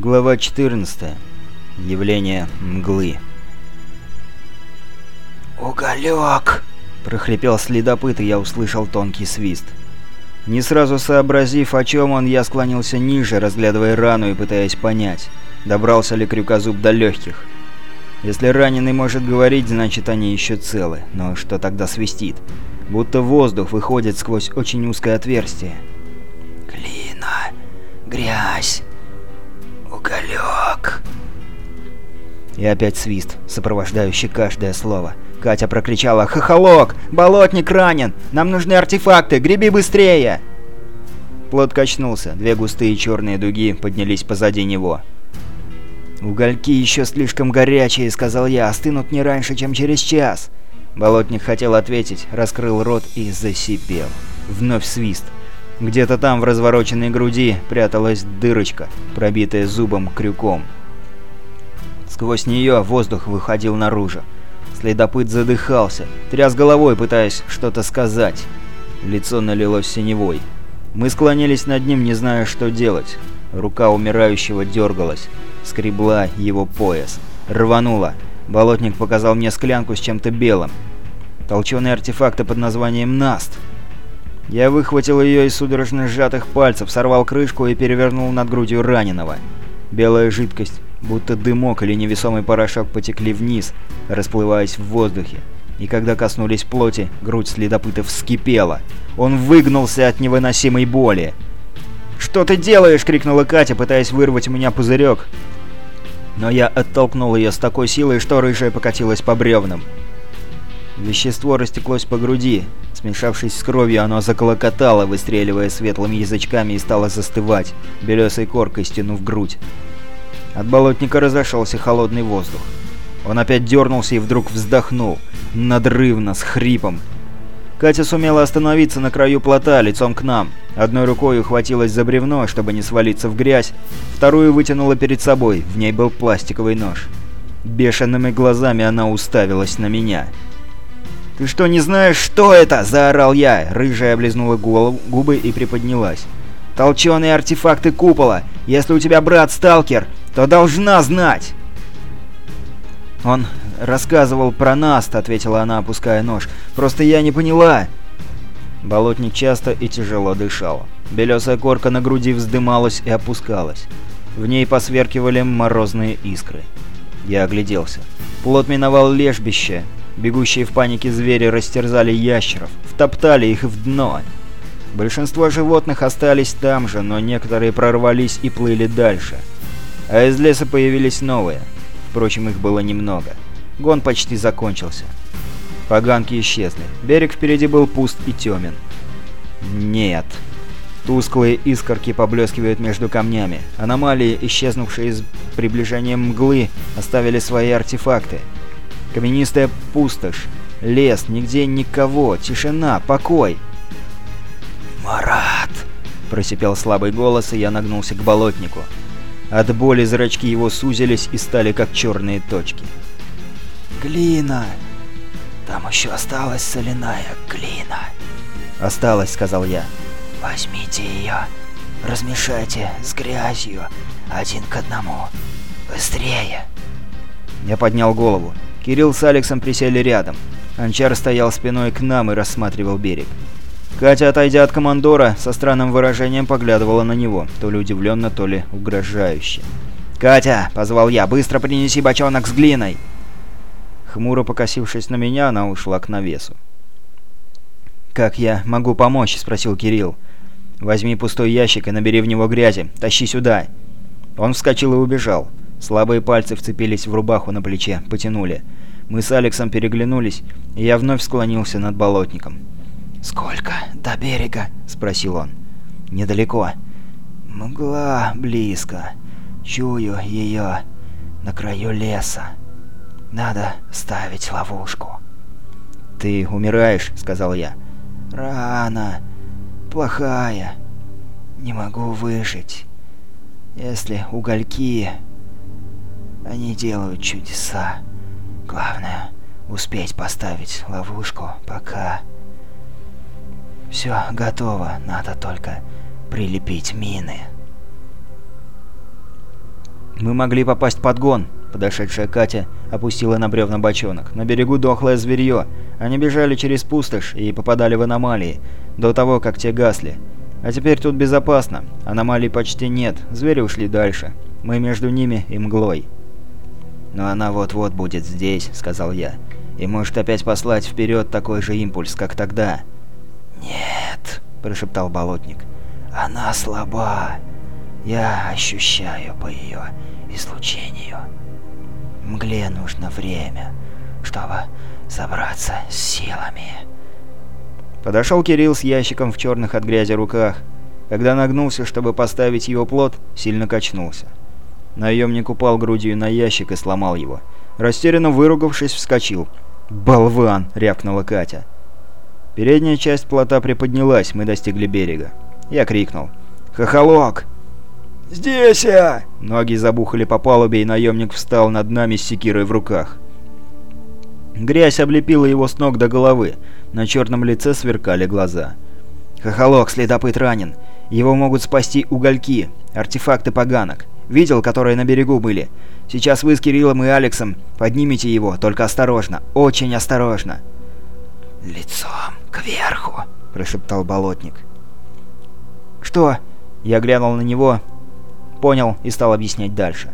Глава 14. Явление мглы. «Уголек!» – прохрипел следопыт, и я услышал тонкий свист. Не сразу сообразив, о чем он, я склонился ниже, разглядывая рану и пытаясь понять, добрался ли крюкозуб до легких. Если раненый может говорить, значит они еще целы, но что тогда свистит? Будто воздух выходит сквозь очень узкое отверстие. «Глина! Грязь! Уголек!» И опять свист, сопровождающий каждое слово. Катя прокричала «Хохолок! Болотник ранен! Нам нужны артефакты! Греби быстрее!» Плот качнулся, две густые черные дуги поднялись позади него. «Угольки еще слишком горячие», — сказал я, — «остынут не раньше, чем через час». Болотник хотел ответить, раскрыл рот и засипел. Вновь свист. Где-то там в развороченной груди пряталась дырочка, пробитая зубом крюком. Сквозь нее воздух выходил наружу. Следопыт задыхался, тряс головой, пытаясь что-то сказать. Лицо налилось синевой. Мы склонились над ним, не зная, что делать. Рука умирающего дергалась, скребла его пояс. Рванула. Болотник показал мне склянку с чем-то белым. Толченые артефакты под названием «Наст». Я выхватил ее из судорожно сжатых пальцев, сорвал крышку и перевернул над грудью раненого. Белая жидкость, будто дымок или невесомый порошок потекли вниз, расплываясь в воздухе. И когда коснулись плоти, грудь следопыта вскипела. Он выгнулся от невыносимой боли. «Что ты делаешь?» — крикнула Катя, пытаясь вырвать у меня пузырек. Но я оттолкнул ее с такой силой, что рыжая покатилась по бревнам. Вещество растеклось по груди. Смешавшись с кровью, оно заколокотало, выстреливая светлыми язычками и стало застывать, белесой коркой стянув грудь. От болотника разошелся холодный воздух. Он опять дернулся и вдруг вздохнул, надрывно, с хрипом. Катя сумела остановиться на краю плота, лицом к нам. Одной рукой ухватилась за бревно, чтобы не свалиться в грязь, вторую вытянула перед собой, в ней был пластиковый нож. Бешеными глазами она уставилась на меня. «Ты что, не знаешь, что это?» – заорал я. Рыжая облизнула голову, губы и приподнялась. «Толченые артефакты купола! Если у тебя брат сталкер, то должна знать!» «Он рассказывал про Наст», — ответила она, опуская нож. «Просто я не поняла». Болотник часто и тяжело дышал. Белесая корка на груди вздымалась и опускалась. В ней посверкивали морозные искры. Я огляделся. Плот миновал лежбище, Бегущие в панике звери растерзали ящеров, втоптали их в дно. Большинство животных остались там же, но некоторые прорвались и плыли дальше. А из леса появились новые. Впрочем, их было немного. Гон почти закончился. Поганки исчезли. Берег впереди был пуст и темен. Нет. Тусклые искорки поблескивают между камнями. Аномалии, исчезнувшие с приближением мглы, оставили свои артефакты. Каменистая пустошь, лес, нигде никого, тишина, покой. «Марат!» – просипел слабый голос, и я нагнулся к болотнику. От боли зрачки его сузились и стали как черные точки. «Глина! Там еще осталась соляная глина!» «Осталось», — сказал я. «Возьмите ее, размешайте с грязью один к одному. Быстрее!» Я поднял голову. Кирилл с Алексом присели рядом. Анчар стоял спиной к нам и рассматривал берег. Катя, отойдя от командора, со странным выражением поглядывала на него, то ли удивленно, то ли угрожающе. «Катя!» — позвал я. «Быстро принеси бочонок с глиной!» Хмуро покосившись на меня, она ушла к навесу. «Как я могу помочь?» — спросил Кирилл. «Возьми пустой ящик и набери в него грязи. Тащи сюда!» Он вскочил и убежал. Слабые пальцы вцепились в рубаху на плече, потянули. Мы с Алексом переглянулись, и я вновь склонился над болотником. «Сколько до берега?» — спросил он. «Недалеко». «Мгла близко. Чую ее на краю леса. Надо ставить ловушку». «Ты умираешь», — сказал я. «Рана. Плохая. Не могу выжить. Если угольки они делают чудеса. Главное, успеть поставить ловушку, пока... Все готово, надо только прилепить мины. Мы могли попасть под гон. Подошедшая Катя опустила на бревна бочонок. На берегу дохлое зверье. Они бежали через пустошь и попадали в аномалии, до того, как те гасли. А теперь тут безопасно. Аномалий почти нет, звери ушли дальше. Мы между ними и мглой. «Но она вот-вот будет здесь», — сказал я. «И может опять послать вперед такой же импульс, как тогда». «Нет», — прошептал болотник. «Она слаба. Я ощущаю по ее излучению. Мгле нужно время, чтобы собраться с силами». Подошел Кирилл с ящиком в черных от грязи руках. Когда нагнулся, чтобы поставить его плод, сильно качнулся. Наемник упал грудью на ящик и сломал его. Растерянно выругавшись, вскочил. «Болван!» — рявкнула Катя. Передняя часть плота приподнялась, мы достигли берега. Я крикнул. «Хохолок!» «Здесь я!» Ноги забухали по палубе, и наемник встал над нами с секирой в руках. Грязь облепила его с ног до головы. На черном лице сверкали глаза. «Хохолок, следопыт ранен. Его могут спасти угольки, артефакты поганок. Видел, которые на берегу были. Сейчас вы с Кириллом и Алексом поднимите его, только осторожно, очень осторожно». «Лицом кверху», — прошептал болотник. «Что?» Я глянул на него, понял и стал объяснять дальше.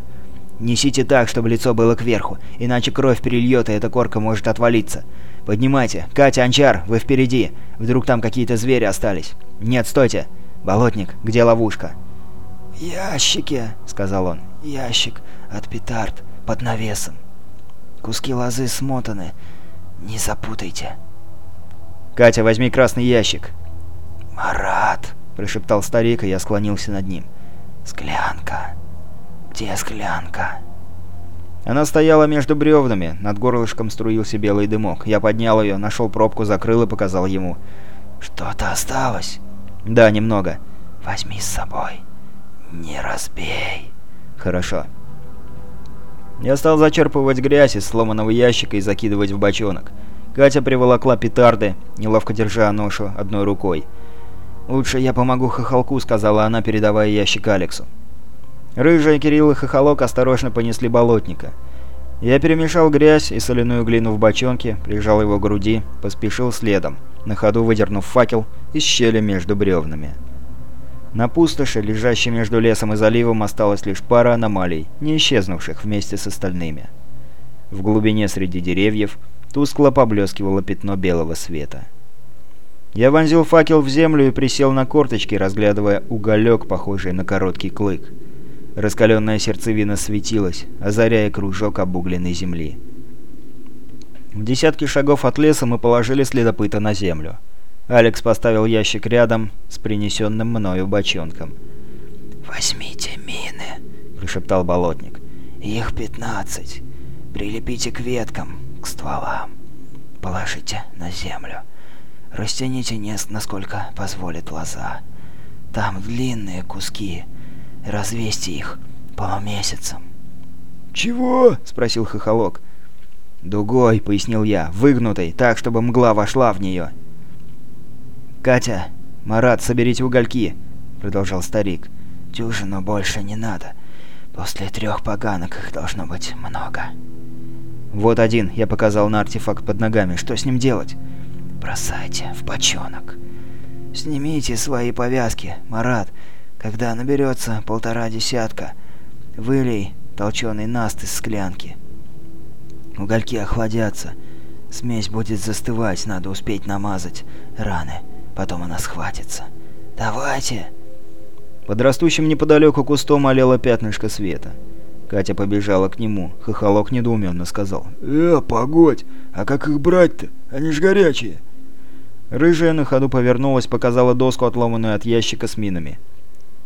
«Несите так, чтобы лицо было кверху, иначе кровь перельет, и эта корка может отвалиться. Поднимайте. Катя, Анчар, вы впереди. Вдруг там какие-то звери остались. Нет, стойте. Болотник, где ловушка?» «Ящики», — сказал он. «Ящик от петард под навесом. Куски лозы смотаны. Не запутайте». «Катя, возьми красный ящик». «Марат», — прошептал старик, и я склонился над ним. «Склянка. Где склянка?» Она стояла между бревнами, над горлышком струился белый дымок. Я поднял ее, нашел пробку, закрыл и показал ему. «Что-то осталось?» «Да, немного». «Возьми с собой. Не разбей». «Хорошо». Я стал зачерпывать грязь из сломанного ящика и закидывать в бочонок. Катя приволокла петарды, неловко держа ношу одной рукой. «Лучше я помогу хохолку», — сказала она, передавая ящик Алексу. Рыжая, Кирилл и Хохолок осторожно понесли болотника. Я перемешал грязь и соляную глину в бочонке, прижал его к груди, поспешил следом, на ходу выдернув факел из щели между бревнами. На пустоши, лежащей между лесом и заливом, осталась лишь пара аномалий, не исчезнувших вместе с остальными. В глубине среди деревьев тускло поблескивало пятно белого света. Я вонзил факел в землю и присел на корточки, разглядывая уголек, похожий на короткий клык. Раскаленная сердцевина светилась, озаряя кружок обугленной земли. В десятки шагов от леса мы положили следопыта на землю. Алекс поставил ящик рядом с принесенным мною бочонком. «Возьмите мины», — прошептал болотник. «Их пятнадцать. Прилепите к веткам, к стволам. Положите на землю. Растяните нест, насколько позволит лоза. Там длинные куски, Развесьте их полумесяцем». «Чего?» — спросил Хохолок. «Дугой», — пояснил я, — «выгнутой, так, чтобы мгла вошла в нее». «Катя, Марат, соберите угольки», — продолжал старик. «Дюжину больше не надо. После трех поганок их должно быть много». «Вот один», — я показал на артефакт под ногами. «Что с ним делать?» «Бросайте в бочонок. Снимите свои повязки, Марат. Когда наберется полтора десятка, вылей толченый наст из склянки. Угольки охладятся. Смесь будет застывать, надо успеть намазать раны. Потом она схватится. Давайте!» Под растущим неподалеку кустом олело пятнышко света. Катя побежала к нему. Хохолок недоуменно сказал. «Э, погодь! А как их брать-то? Они ж горячие!» Рыжая на ходу повернулась, показала доску, отломанную от ящика с минами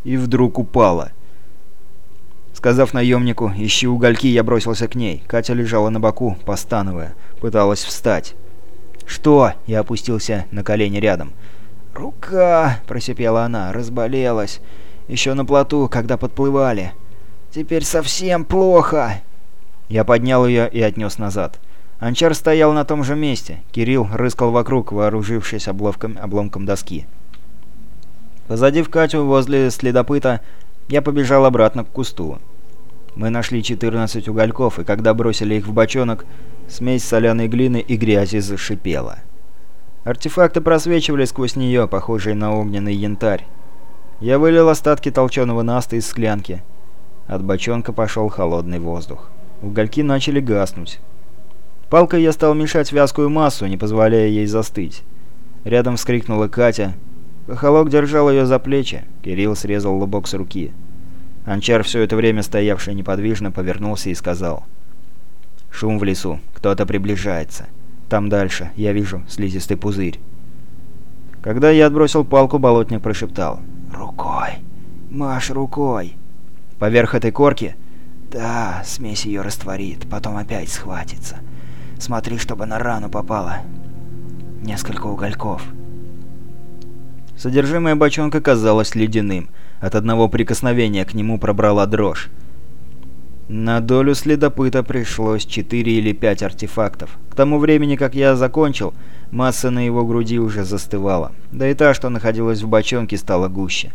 и вдруг упала. Сказав наемнику «Ищи угольки», я бросился к ней. Катя лежала на боку, постановая, пыталась встать. «Что?» — я опустился на колени рядом. «Рука!» — просипела она, разболелась. Еще на плоту, когда подплывали. Теперь совсем плохо!» Я поднял ее и отнес назад. Анчар стоял на том же месте. Кирилл рыскал вокруг, вооружившись обломком, обломком доски. Позади в Катю возле следопыта, я побежал обратно к кусту. Мы нашли 14 угольков, и когда бросили их в бочонок, смесь соляной глины и грязи зашипела. Артефакты просвечивали сквозь нее, похожие на огненный янтарь. Я вылил остатки толченого наста из склянки. От бочонка пошел холодный воздух. Угольки начали гаснуть. Палкой я стал мешать вязкую массу, не позволяя ей застыть. Рядом вскрикнула Катя. Хохолок держал ее за плечи. Кирилл срезал лобок с руки. Анчар, все это время стоявший неподвижно, повернулся и сказал. «Шум в лесу. Кто-то приближается. Там дальше. Я вижу слизистый пузырь». Когда я отбросил палку, болотник прошептал. «Рукой. Маш рукой». «Поверх этой корки?» «Да, смесь ее растворит, потом опять схватится. Смотри, чтобы на рану попало. Несколько угольков». Содержимое бочонка казалось ледяным. От одного прикосновения к нему пробрала дрожь. На долю следопыта пришлось 4 или 5 артефактов. К тому времени, как я закончил, масса на его груди уже застывала. Да и та, что находилась в бочонке, стала гуще.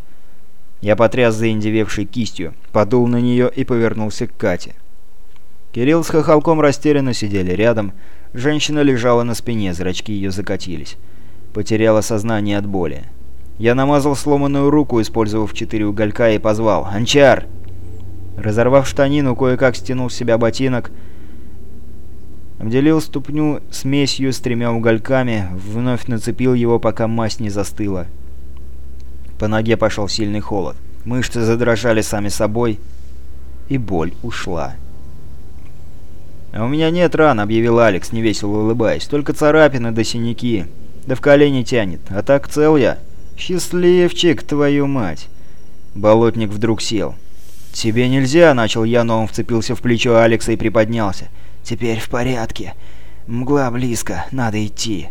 Я потряс заиндевевшей кистью, подул на нее и повернулся к Кате. Кирилл с хохолком растерянно сидели рядом. Женщина лежала на спине, зрачки ее закатились. Потеряла сознание от боли. Я намазал сломанную руку, использовав четыре уголька, и позвал «Анчар!». Разорвав штанину, кое-как стянул с себя ботинок, обделил ступню смесью с тремя угольками, вновь нацепил его, пока мазь не застыла. По ноге пошел сильный холод. Мышцы задрожали сами собой, и боль ушла. «А у меня нет ран», — объявил Алекс, невесело улыбаясь. «Только царапины да синяки. Да в колени тянет. А так цел я». «Счастливчик, твою мать!» Болотник вдруг сел. «Тебе нельзя!» — начал я, но он вцепился в плечо Алекса и приподнялся. «Теперь в порядке. Мгла близко, надо идти».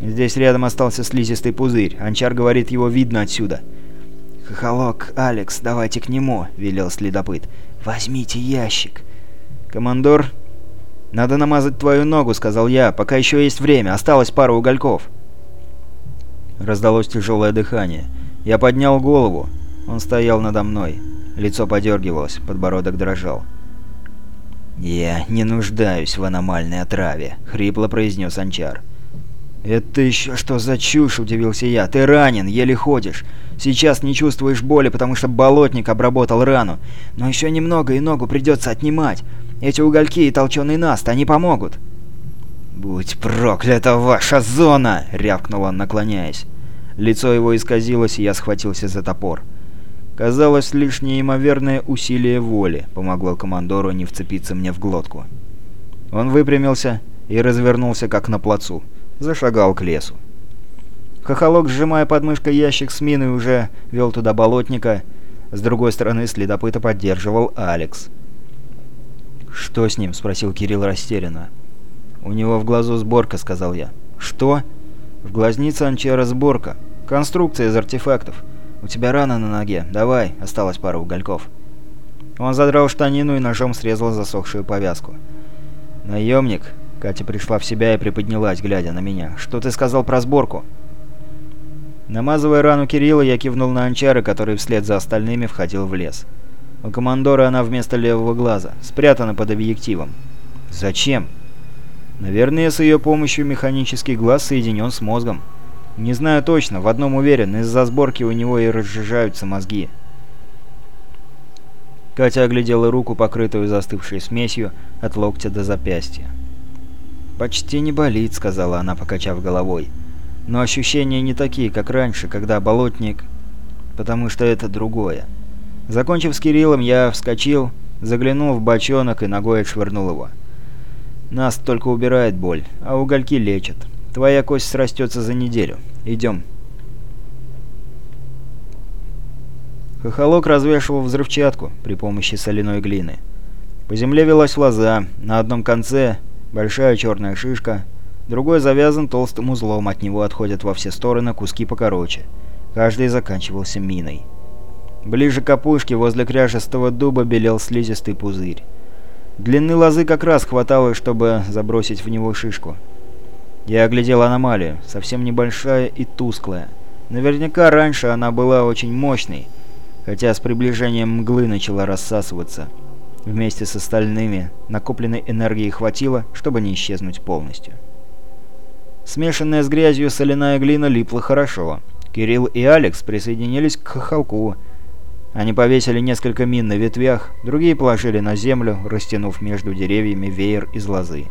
Здесь рядом остался слизистый пузырь. Анчар говорит, его видно отсюда. «Хохолок, Алекс, давайте к нему», — велел следопыт. «Возьмите ящик». «Командор, надо намазать твою ногу», — сказал я, — «пока еще есть время, осталось пара угольков». Раздалось тяжелое дыхание. Я поднял голову. Он стоял надо мной. Лицо подергивалось, подбородок дрожал. «Я не нуждаюсь в аномальной отраве», — хрипло произнес Анчар. «Это еще что за чушь?» – удивился я. «Ты ранен, еле ходишь. Сейчас не чувствуешь боли, потому что болотник обработал рану. Но еще немного, и ногу придется отнимать. Эти угольки и толченый наст, они помогут». «Будь проклята ваша зона!» — рявкнул он, наклоняясь. Лицо его исказилось, и я схватился за топор. Казалось, лишь неимоверное усилие воли помогло командору не вцепиться мне в глотку. Он выпрямился и развернулся, как на плацу. Зашагал к лесу. Хохолок, сжимая под мышкой ящик с миной, уже вел туда болотника. С другой стороны следопыта поддерживал Алекс. «Что с ним?» — спросил Кирилл растерянно. «У него в глазу сборка», — сказал я. «Что?» «В глазнице анчара сборка. Конструкция из артефактов. У тебя рана на ноге. Давай, осталось пара угольков». Он задрал штанину и ножом срезал засохшую повязку. «Наемник?» Катя пришла в себя и приподнялась, глядя на меня. «Что ты сказал про сборку?» Намазывая рану Кирилла, я кивнул на анчара, который вслед за остальными входил в лес. У командора она вместо левого глаза, спрятана под объективом. «Зачем?» Наверное, с ее помощью механический глаз соединен с мозгом. Не знаю точно, в одном уверен, из-за сборки у него и разжижаются мозги. Катя оглядела руку, покрытую застывшей смесью, от локтя до запястья. «Почти не болит», — сказала она, покачав головой. «Но ощущения не такие, как раньше, когда болотник... Потому что это другое». Закончив с Кириллом, я вскочил, заглянул в бочонок и ногой отшвырнул его. Нас только убирает боль, а угольки лечат. Твоя кость срастется за неделю. Идем. Хохолок развешивал взрывчатку при помощи соляной глины. По земле велась лоза, на одном конце большая черная шишка, другой завязан толстым узлом, от него отходят во все стороны куски покороче. Каждый заканчивался миной. Ближе к опушке, возле кряжестого дуба, белел слизистый пузырь. Длины лозы как раз хватало, чтобы забросить в него шишку. Я оглядел аномалию, совсем небольшая и тусклая. Наверняка раньше она была очень мощной, хотя с приближением мглы начала рассасываться. Вместе с остальными накопленной энергии хватило, чтобы не исчезнуть полностью. Смешанная с грязью соляная глина липла хорошо. Кирилл и Алекс присоединились к хохолку. Они повесили несколько мин на ветвях, другие положили на землю, растянув между деревьями веер из лозы.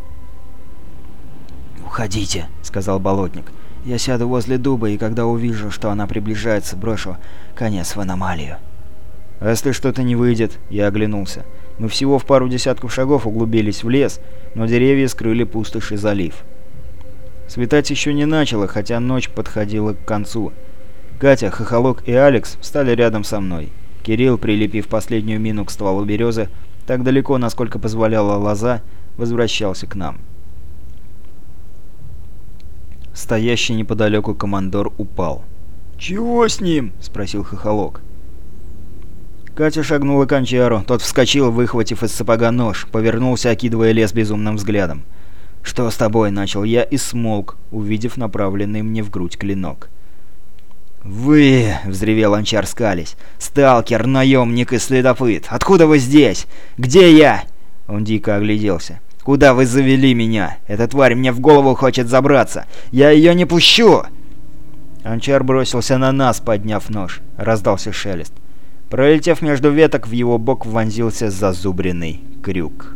«Уходите», — сказал болотник. «Я сяду возле дуба, и когда увижу, что она приближается, брошу конец в аномалию». «А если что-то не выйдет?» — я оглянулся. Мы всего в пару десятков шагов углубились в лес, но деревья скрыли пустошь и залив. Светать еще не начало, хотя ночь подходила к концу. Катя, Хохолок и Алекс встали рядом со мной. Кирилл, прилепив последнюю мину к стволу березы, так далеко, насколько позволяла лоза, возвращался к нам. Стоящий неподалеку командор упал. «Чего с ним?» — спросил Хохолок. Катя шагнула к Анчару, тот вскочил, выхватив из сапога нож, повернулся, окидывая лес безумным взглядом. «Что с тобой?» — начал я и смолк, увидев направленный мне в грудь клинок. «Вы!» — взревел Анчар скались. «Сталкер, наемник и следопыт! Откуда вы здесь? Где я?» Он дико огляделся. «Куда вы завели меня? Эта тварь мне в голову хочет забраться! Я ее не пущу!» Анчар бросился на нас, подняв нож. Раздался шелест. Пролетев между веток, в его бок вонзился зазубренный крюк.